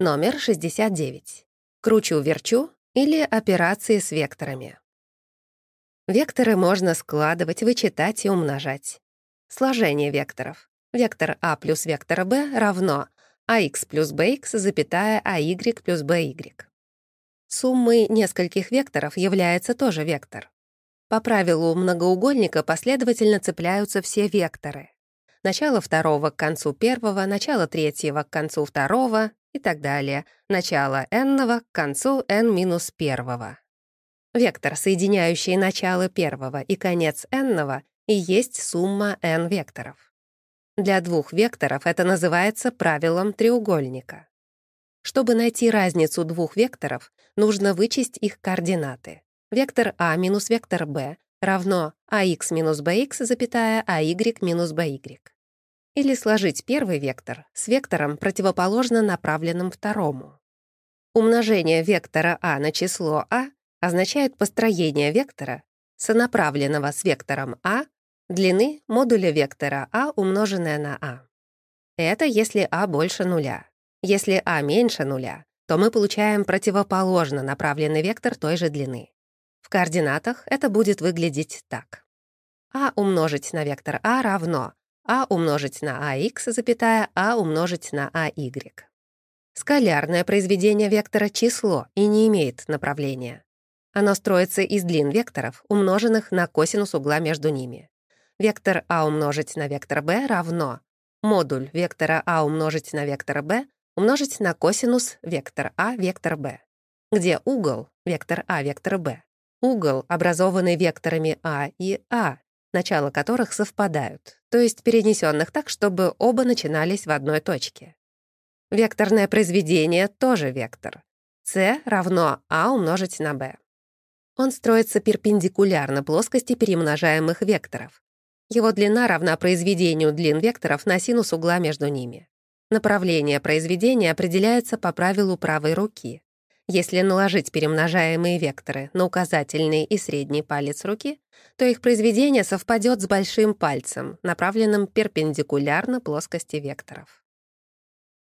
Номер 69. Кручу-верчу или операции с векторами. Векторы можно складывать, вычитать и умножать. Сложение векторов. Вектор а плюс вектор b равно ax плюс bx, запятая ay плюс by. Суммой нескольких векторов является тоже вектор. По правилу многоугольника последовательно цепляются все векторы. Начало второго к концу первого, начало третьего к концу второго и так далее. Начало n к концу n минус первого. Вектор, соединяющий начало первого и конец n и есть сумма n векторов. Для двух векторов это называется правилом треугольника. Чтобы найти разницу двух векторов, нужно вычесть их координаты. Вектор а минус вектор b равно ax минус bx, запятая ай минус by. Или сложить первый вектор с вектором, противоположно направленным второму. Умножение вектора а на число а означает построение вектора, сонаправленного с вектором а, длины модуля вектора а, умноженное на а. Это если а больше нуля. Если а меньше нуля, то мы получаем противоположно направленный вектор той же длины. В координатах это будет выглядеть так. а умножить на вектор а равно а умножить на АХ, запятая, а умножить на АY. Скалярное произведение вектора — число и не имеет направления. Оно строится из длин векторов, умноженных на косинус угла между ними. Вектор а умножить на вектор b равно модуль вектора а умножить на вектор b умножить на косинус вектор а вектор b, где угол — вектор а вектор b, угол, образованный векторами а и а, начала которых совпадают, то есть перенесенных так, чтобы оба начинались в одной точке. Векторное произведение тоже вектор. c равно a умножить на b. Он строится перпендикулярно плоскости перемножаемых векторов. Его длина равна произведению длин векторов на синус угла между ними. Направление произведения определяется по правилу правой руки. Если наложить перемножаемые векторы на указательный и средний палец руки, то их произведение совпадет с большим пальцем, направленным перпендикулярно плоскости векторов.